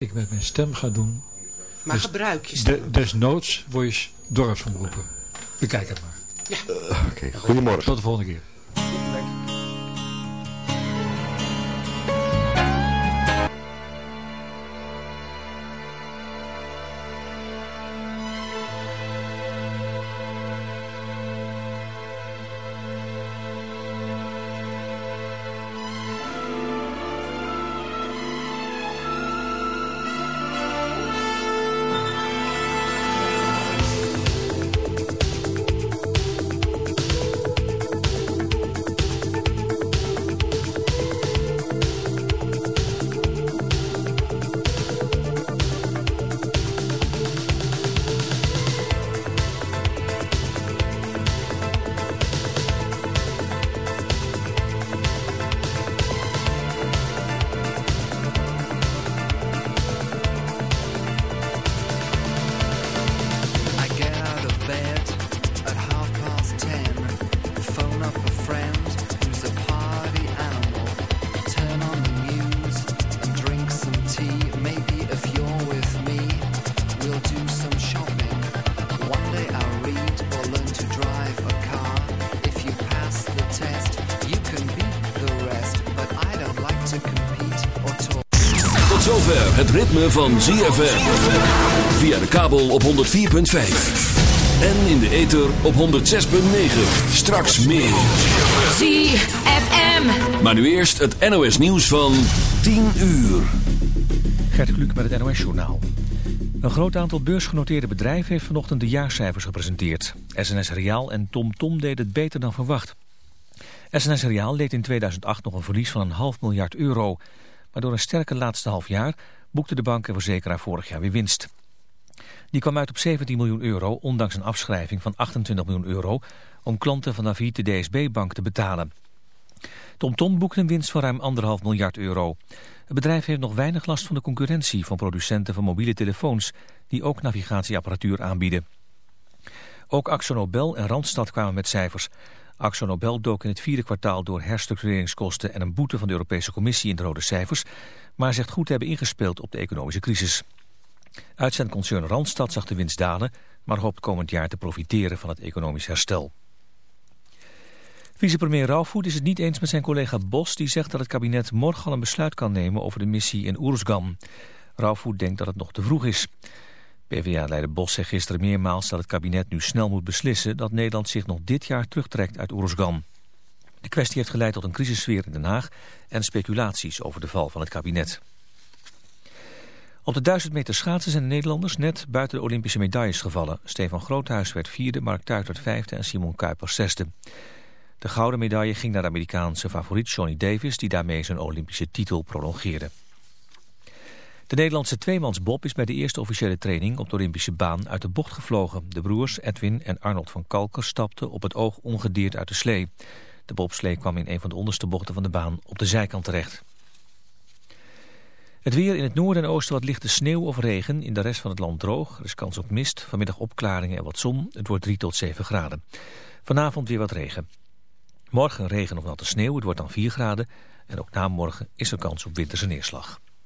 ik met mijn stem ga doen. Maar Dus gebruik je stem. De, desnoods word je dorpsomroeper. Bekijk het maar. Oké, goedemorgen. Tot de volgende keer. Ritme van ZFM. Via de kabel op 104.5. En in de ether op 106.9. Straks meer. ZFM. Maar nu eerst het NOS nieuws van 10 uur. Gert Kluk met het NOS Journaal. Een groot aantal beursgenoteerde bedrijven heeft vanochtend de jaarcijfers gepresenteerd. SNS Reaal en TomTom Tom deden het beter dan verwacht. SNS Reaal leed in 2008 nog een verlies van een half miljard euro. Maar door een sterke laatste half jaar boekte de bank en verzekeraar vorig jaar weer winst. Die kwam uit op 17 miljoen euro, ondanks een afschrijving van 28 miljoen euro... om klanten van de DSB-bank te betalen. TomTom boekte een winst van ruim 1,5 miljard euro. Het bedrijf heeft nog weinig last van de concurrentie van producenten van mobiele telefoons... die ook navigatieapparatuur aanbieden. Ook AxoNobel en Randstad kwamen met cijfers. AxoNobel dook in het vierde kwartaal door herstructureringskosten... en een boete van de Europese Commissie in de rode cijfers... maar zegt goed te hebben ingespeeld op de economische crisis. Uitzendconcern Randstad zag de winst dalen... maar hoopt komend jaar te profiteren van het economisch herstel. Vicepremier Rauwvoet is het niet eens met zijn collega Bos... die zegt dat het kabinet morgen al een besluit kan nemen over de missie in Oersgan. Rauwvoet denkt dat het nog te vroeg is. PvdA-leider Bos zegt gisteren meermaals dat het kabinet nu snel moet beslissen... dat Nederland zich nog dit jaar terugtrekt uit Oersgan. De kwestie heeft geleid tot een crisissfeer in Den Haag... en speculaties over de val van het kabinet. Op de 1000 meter schaatsen zijn de Nederlanders net buiten de Olympische medailles gevallen. Stefan Groothuis werd vierde, Mark Tuit werd vijfde en Simon Kuipers zesde. De gouden medaille ging naar de Amerikaanse favoriet Johnny Davis... die daarmee zijn Olympische titel prolongeerde. De Nederlandse tweemansbob is bij de eerste officiële training op de Olympische baan uit de bocht gevlogen. De broers Edwin en Arnold van Kalker stapten op het oog ongedeerd uit de slee. De bobslee kwam in een van de onderste bochten van de baan op de zijkant terecht. Het weer in het noorden en oosten wat lichte sneeuw of regen. In de rest van het land droog. Er is kans op mist. Vanmiddag opklaringen en wat zon. Het wordt 3 tot 7 graden. Vanavond weer wat regen. Morgen regen of natte sneeuw. Het wordt dan 4 graden. En ook na morgen is er kans op winterse neerslag.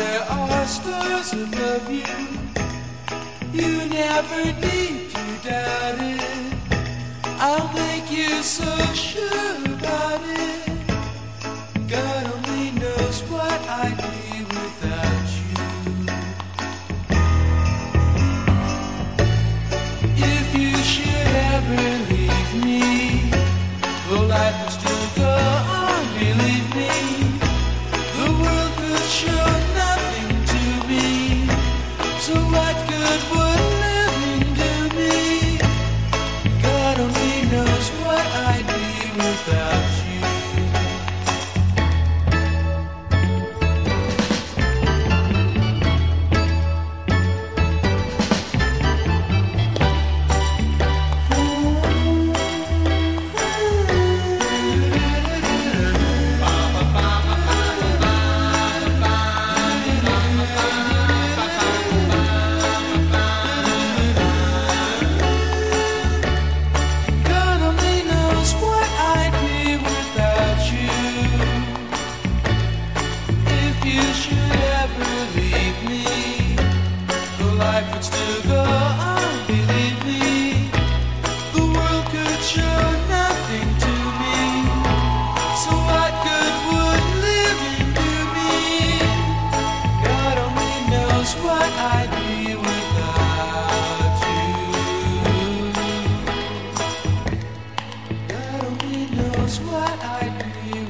there are stars above you. You never need to doubt it. I'll make you so sure about it. what I'd be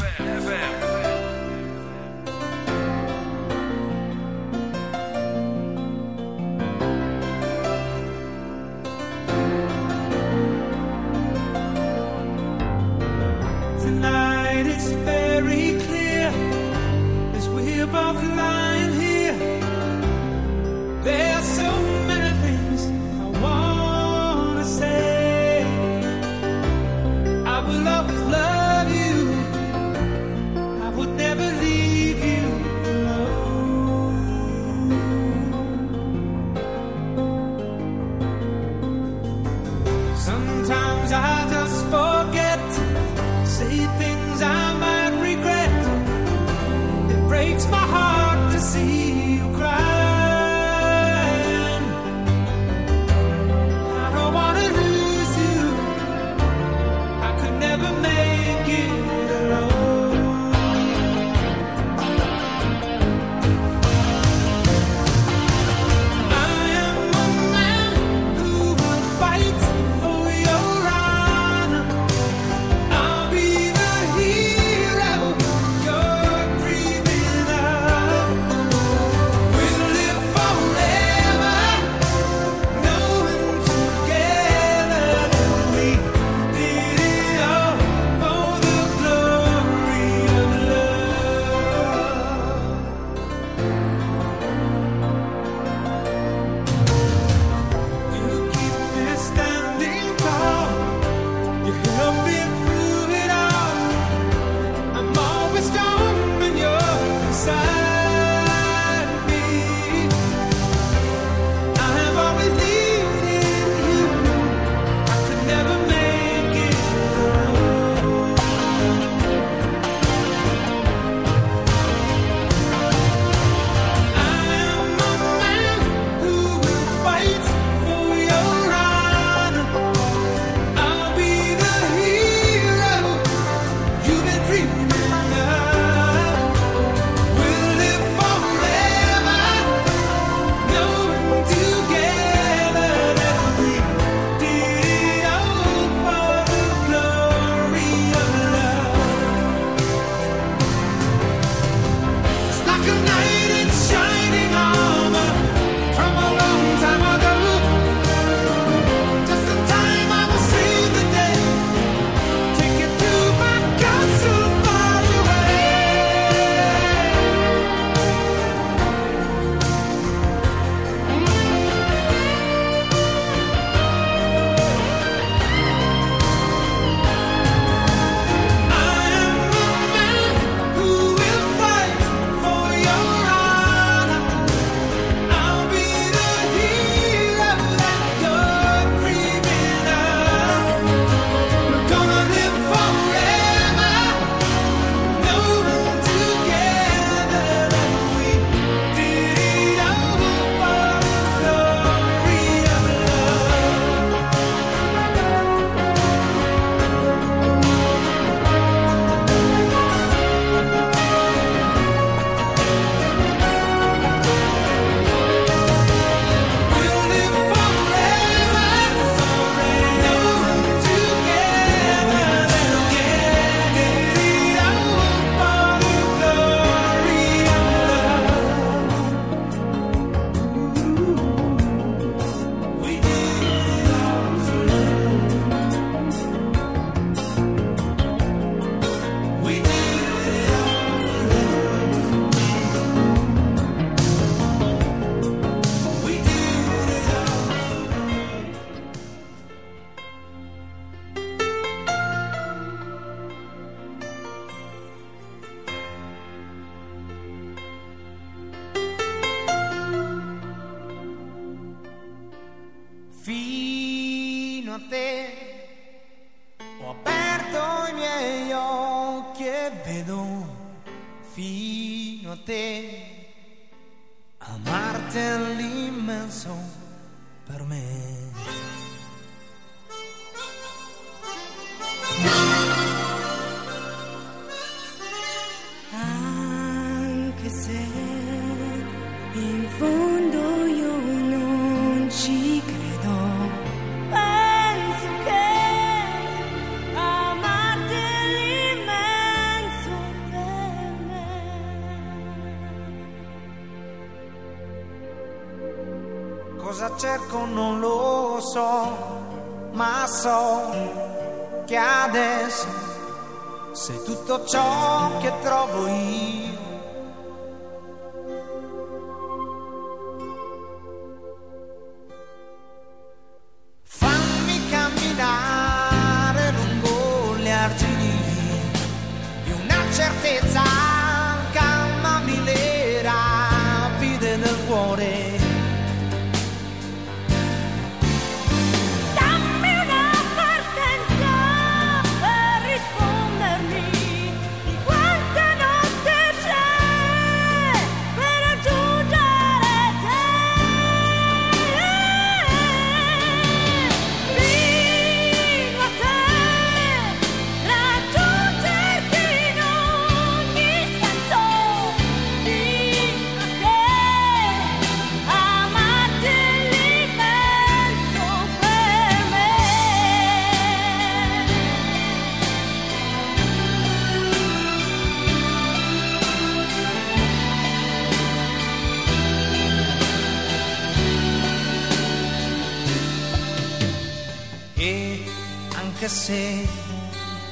wanted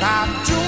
I've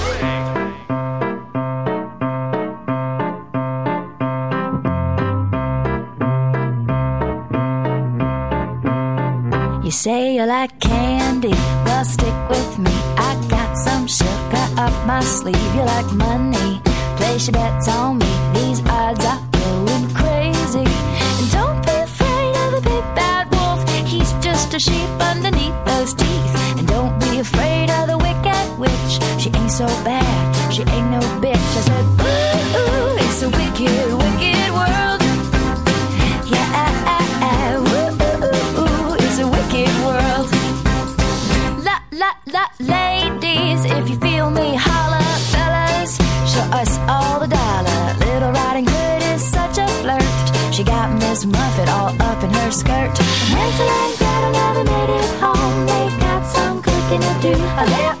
dollar. Little Riding Hood is such a flirt. She got Miss Muffet all up in her skirt. Hansel and Gretel never made it home. They got some cooking to do. A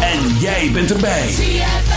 En jij bent erbij.